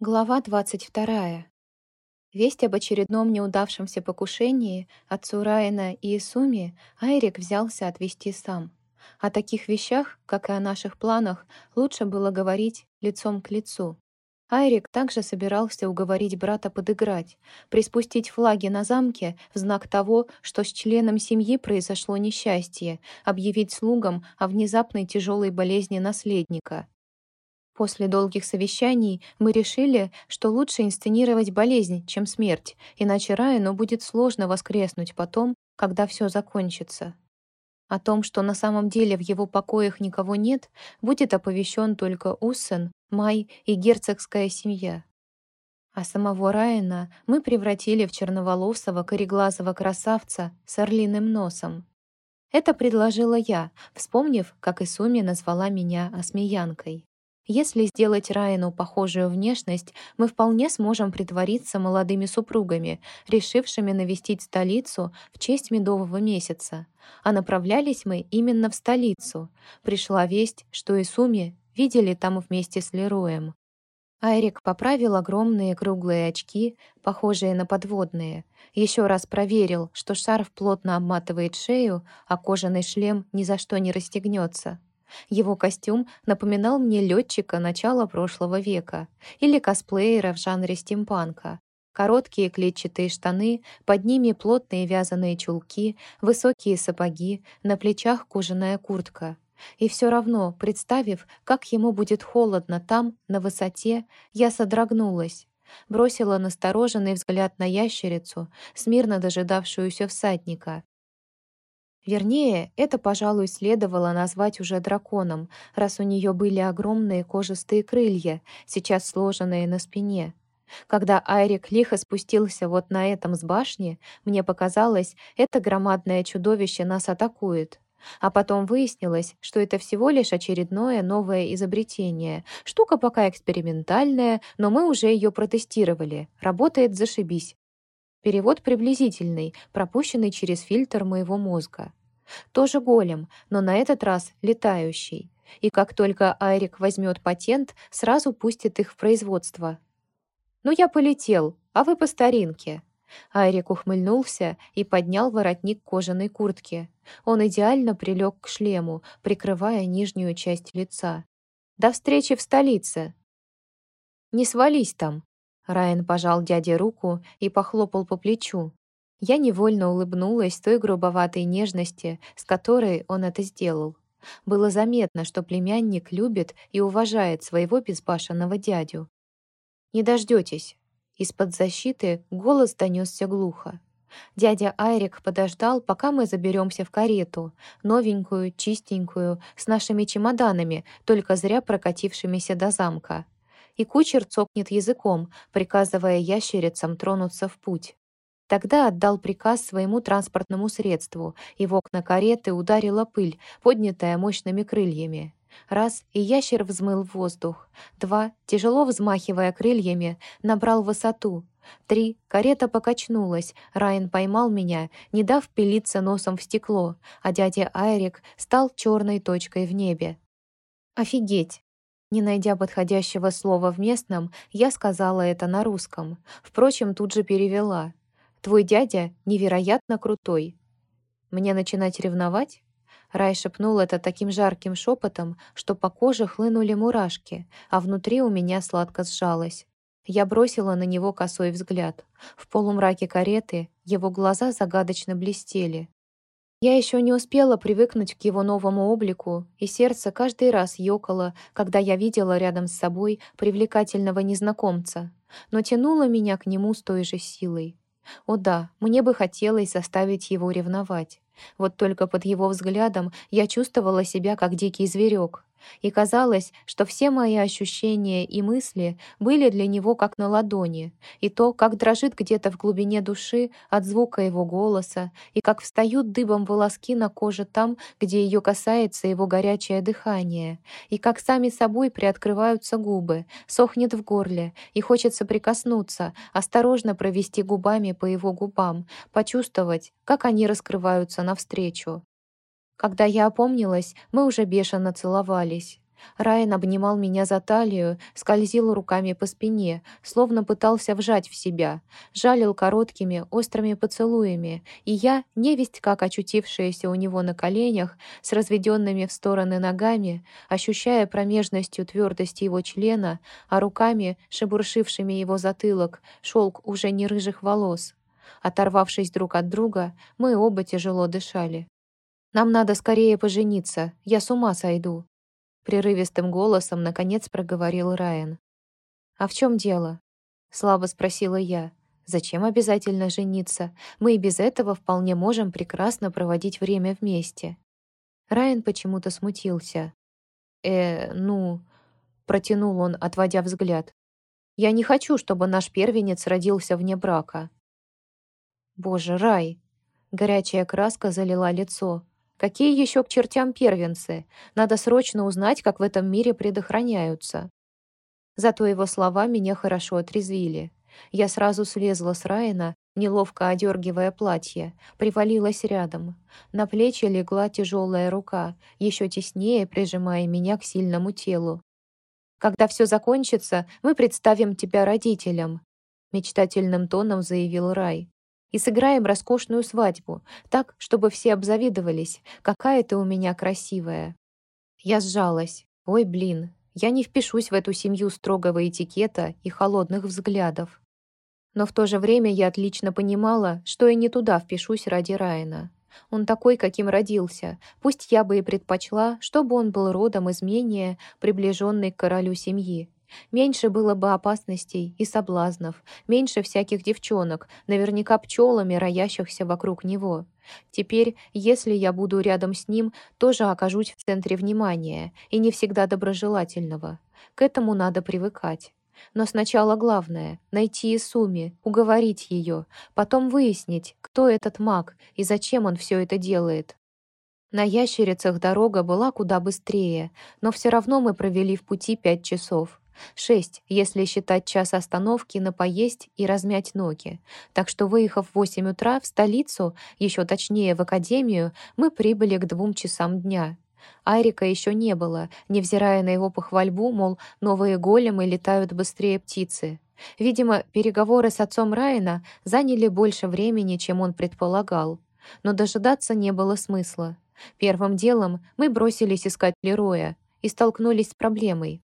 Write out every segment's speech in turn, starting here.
Глава 22. Весть об очередном неудавшемся покушении отцу Райана и Исуми Айрик взялся отвести сам. О таких вещах, как и о наших планах, лучше было говорить лицом к лицу. Айрик также собирался уговорить брата подыграть, приспустить флаги на замке в знак того, что с членом семьи произошло несчастье, объявить слугам о внезапной тяжелой болезни наследника. После долгих совещаний мы решили, что лучше инсценировать болезнь, чем смерть, иначе Райану будет сложно воскреснуть потом, когда все закончится. О том, что на самом деле в его покоях никого нет, будет оповещен только Уссен, Май и герцогская семья. А самого Райана мы превратили в черноволосого кореглазого красавца с орлиным носом. Это предложила я, вспомнив, как Исуми назвала меня осмеянкой. Если сделать Райану похожую внешность, мы вполне сможем притвориться молодыми супругами, решившими навестить столицу в честь медового месяца. А направлялись мы именно в столицу. Пришла весть, что Исуми видели там вместе с Лероем. Айрик поправил огромные круглые очки, похожие на подводные. Еще раз проверил, что шарф плотно обматывает шею, а кожаный шлем ни за что не расстегнется. Его костюм напоминал мне летчика начала прошлого века или косплеера в жанре стимпанка. Короткие клетчатые штаны, под ними плотные вязаные чулки, высокие сапоги, на плечах кожаная куртка. И все равно, представив, как ему будет холодно там, на высоте, я содрогнулась. Бросила настороженный взгляд на ящерицу, смирно дожидавшуюся всадника, Вернее, это, пожалуй, следовало назвать уже драконом, раз у нее были огромные кожистые крылья, сейчас сложенные на спине. Когда Айрик лихо спустился вот на этом с башни, мне показалось, это громадное чудовище нас атакует. А потом выяснилось, что это всего лишь очередное новое изобретение. Штука пока экспериментальная, но мы уже ее протестировали. Работает зашибись. Перевод приблизительный, пропущенный через фильтр моего мозга. Тоже голем, но на этот раз летающий. И как только Айрик возьмет патент, сразу пустит их в производство. «Ну, я полетел, а вы по старинке». Айрик ухмыльнулся и поднял воротник кожаной куртки. Он идеально прилег к шлему, прикрывая нижнюю часть лица. «До встречи в столице!» «Не свались там!» Райан пожал дяде руку и похлопал по плечу. Я невольно улыбнулась той грубоватой нежности, с которой он это сделал. Было заметно, что племянник любит и уважает своего безбашенного дядю. «Не дождетесь!» Из-под защиты голос донесся глухо. Дядя Айрик подождал, пока мы заберемся в карету, новенькую, чистенькую, с нашими чемоданами, только зря прокатившимися до замка. И кучер цокнет языком, приказывая ящерицам тронуться в путь. Тогда отдал приказ своему транспортному средству, и в окна кареты ударила пыль, поднятая мощными крыльями. Раз, и ящер взмыл в воздух. Два, тяжело взмахивая крыльями, набрал высоту. Три, карета покачнулась, Райан поймал меня, не дав пилиться носом в стекло, а дядя Айрик стал черной точкой в небе. «Офигеть!» Не найдя подходящего слова в местном, я сказала это на русском. Впрочем, тут же перевела. Твой дядя невероятно крутой. Мне начинать ревновать? Рай шепнул это таким жарким шепотом, что по коже хлынули мурашки, а внутри у меня сладко сжалось. Я бросила на него косой взгляд. В полумраке кареты его глаза загадочно блестели. Я еще не успела привыкнуть к его новому облику, и сердце каждый раз ёкало, когда я видела рядом с собой привлекательного незнакомца, но тянуло меня к нему с той же силой. О да, мне бы хотелось заставить его ревновать. Вот только под его взглядом я чувствовала себя как дикий зверек, и казалось, что все мои ощущения и мысли были для него как на ладони, и то, как дрожит где-то в глубине души от звука его голоса, и как встают дыбом волоски на коже там, где ее касается его горячее дыхание, и как сами собой приоткрываются губы, сохнет в горле, и хочется прикоснуться, осторожно провести губами по его губам, почувствовать, как они раскрываются навстречу. Когда я опомнилась, мы уже бешено целовались. Райан обнимал меня за талию, скользил руками по спине, словно пытался вжать в себя, жалил короткими, острыми поцелуями, и я, невесть как очутившаяся у него на коленях, с разведенными в стороны ногами, ощущая промежностью твердость его члена, а руками, шебуршившими его затылок, шелк уже не рыжих волос. Оторвавшись друг от друга, мы оба тяжело дышали. «Нам надо скорее пожениться, я с ума сойду», прерывистым голосом наконец проговорил Райан. «А в чем дело?» — слабо спросила я. «Зачем обязательно жениться? Мы и без этого вполне можем прекрасно проводить время вместе». Райан почему-то смутился. «Э, ну...» — протянул он, отводя взгляд. «Я не хочу, чтобы наш первенец родился вне брака». «Боже, Рай!» Горячая краска залила лицо. Какие еще к чертям первенцы? Надо срочно узнать, как в этом мире предохраняются. Зато его слова меня хорошо отрезвили. Я сразу слезла с Райана, неловко одергивая платье, привалилась рядом. На плечи легла тяжелая рука, еще теснее прижимая меня к сильному телу. «Когда все закончится, мы представим тебя родителям», мечтательным тоном заявил Рай и сыграем роскошную свадьбу, так, чтобы все обзавидовались, какая ты у меня красивая». Я сжалась. Ой, блин, я не впишусь в эту семью строгого этикета и холодных взглядов. Но в то же время я отлично понимала, что и не туда впишусь ради Райана. Он такой, каким родился. Пусть я бы и предпочла, чтобы он был родом из менее приближенной к королю семьи. Меньше было бы опасностей и соблазнов, меньше всяких девчонок, наверняка пчелами, роящихся вокруг него. Теперь, если я буду рядом с ним, тоже окажусь в центре внимания, и не всегда доброжелательного. К этому надо привыкать. Но сначала главное — найти Исуми, уговорить ее, потом выяснить, кто этот маг и зачем он все это делает. На ящерицах дорога была куда быстрее, но все равно мы провели в пути пять часов. Шесть, если считать час остановки на поесть и размять ноги. Так что, выехав в восемь утра в столицу, еще точнее в академию, мы прибыли к двум часам дня. Айрика еще не было, невзирая на его похвальбу, мол, новые големы летают быстрее птицы. Видимо, переговоры с отцом Райана заняли больше времени, чем он предполагал. Но дожидаться не было смысла. Первым делом мы бросились искать Лероя и столкнулись с проблемой.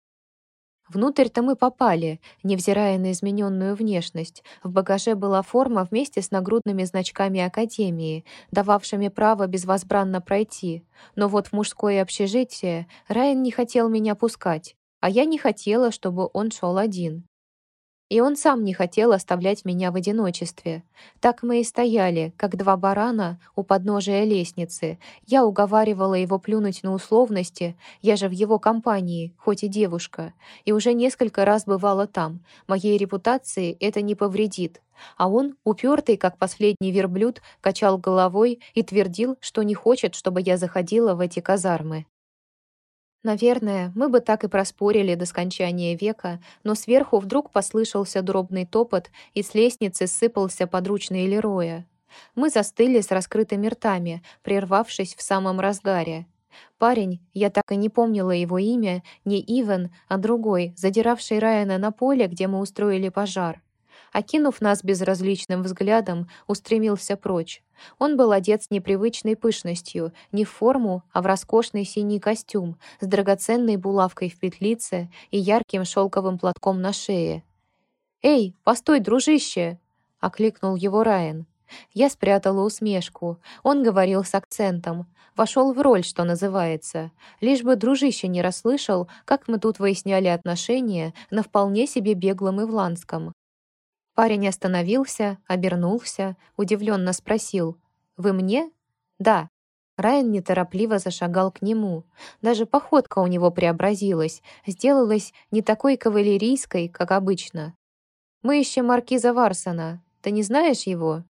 Внутрь-то мы попали, невзирая на измененную внешность. В багаже была форма вместе с нагрудными значками Академии, дававшими право безвозбранно пройти. Но вот в мужское общежитие Райан не хотел меня пускать, а я не хотела, чтобы он шел один. И он сам не хотел оставлять меня в одиночестве. Так мы и стояли, как два барана у подножия лестницы. Я уговаривала его плюнуть на условности, я же в его компании, хоть и девушка. И уже несколько раз бывала там. Моей репутации это не повредит. А он, упертый, как последний верблюд, качал головой и твердил, что не хочет, чтобы я заходила в эти казармы. Наверное, мы бы так и проспорили до скончания века, но сверху вдруг послышался дробный топот, и с лестницы сыпался подручный Лероя. Мы застыли с раскрытыми ртами, прервавшись в самом разгаре. Парень, я так и не помнила его имя, не Иван, а другой, задиравший Райана на поле, где мы устроили пожар окинув нас безразличным взглядом, устремился прочь. Он был одет с непривычной пышностью, не в форму, а в роскошный синий костюм с драгоценной булавкой в петлице и ярким шелковым платком на шее. «Эй, постой, дружище!» — окликнул его Райан. Я спрятала усмешку. Он говорил с акцентом. Вошел в роль, что называется. Лишь бы дружище не расслышал, как мы тут выясняли отношения на вполне себе беглом Ивландском. Парень остановился, обернулся, удивленно спросил «Вы мне?» «Да». Райан неторопливо зашагал к нему. Даже походка у него преобразилась, сделалась не такой кавалерийской, как обычно. «Мы ищем маркиза Варсона. Ты не знаешь его?»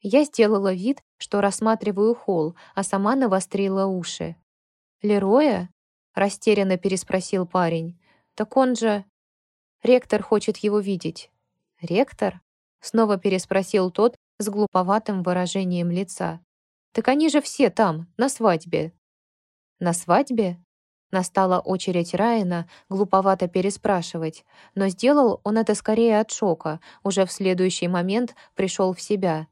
Я сделала вид, что рассматриваю холл, а сама навострила уши. «Лероя?» — растерянно переспросил парень. «Так он же...» «Ректор хочет его видеть». «Ректор?» — снова переспросил тот с глуповатым выражением лица. «Так они же все там, на свадьбе». «На свадьбе?» Настала очередь Райана глуповато переспрашивать, но сделал он это скорее от шока, уже в следующий момент пришел в себя.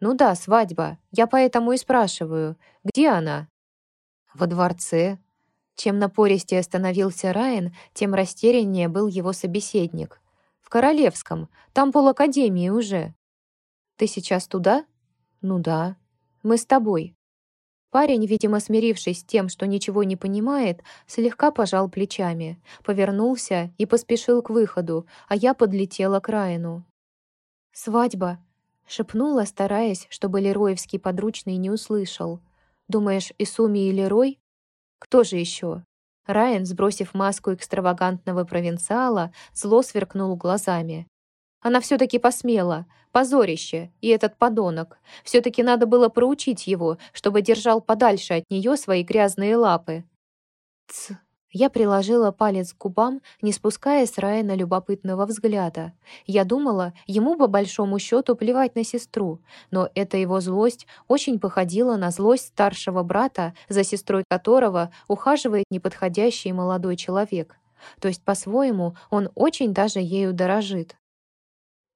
«Ну да, свадьба. Я поэтому и спрашиваю. Где она?» «Во дворце». Чем напористее становился Райан, тем растеряннее был его собеседник. «В Королевском. Там полакадемии уже». «Ты сейчас туда?» «Ну да. Мы с тобой». Парень, видимо, смирившись с тем, что ничего не понимает, слегка пожал плечами, повернулся и поспешил к выходу, а я подлетела к Райану. «Свадьба!» — шепнула, стараясь, чтобы Лероевский подручный не услышал. «Думаешь, Исуми и Лерой? Кто же еще?» Райан, сбросив маску экстравагантного провинциала, зло сверкнул глазами. Она все-таки посмела. Позорище. И этот подонок. Все-таки надо было проучить его, чтобы держал подальше от нее свои грязные лапы. Ц. Я приложила палец к губам, не спуская с Райана любопытного взгляда. Я думала, ему по большому счету плевать на сестру, но эта его злость очень походила на злость старшего брата, за сестрой которого ухаживает неподходящий молодой человек. То есть, по-своему, он очень даже ею дорожит.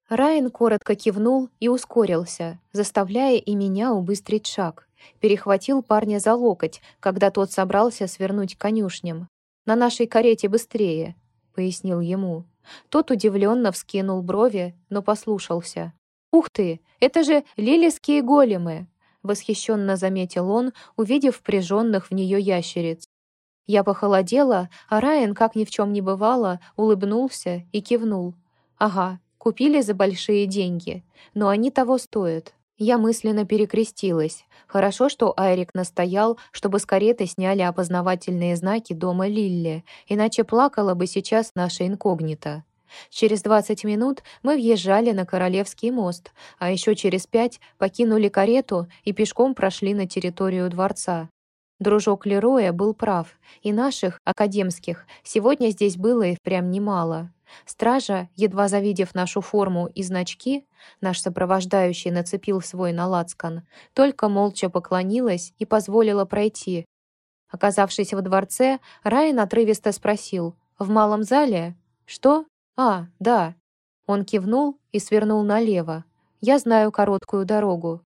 Райан коротко кивнул и ускорился, заставляя и меня убыстрить шаг. Перехватил парня за локоть, когда тот собрался свернуть конюшням. «На нашей карете быстрее», — пояснил ему. Тот удивленно вскинул брови, но послушался. «Ух ты, это же лилиские големы!» — восхищенно заметил он, увидев впряженных в нее ящериц. Я похолодела, а Райан, как ни в чем не бывало, улыбнулся и кивнул. «Ага, Купили за большие деньги, но они того стоят. Я мысленно перекрестилась. Хорошо, что Айрик настоял, чтобы с кареты сняли опознавательные знаки дома Лилли, иначе плакала бы сейчас наша инкогнита. Через 20 минут мы въезжали на Королевский мост, а еще через пять покинули карету и пешком прошли на территорию дворца. Дружок Лероя был прав, и наших, академских, сегодня здесь было и впрямь немало. Стража, едва завидев нашу форму и значки, наш сопровождающий нацепил свой на только молча поклонилась и позволила пройти. Оказавшись во дворце, Райан отрывисто спросил «В малом зале?» «Что? А, да». Он кивнул и свернул налево. «Я знаю короткую дорогу».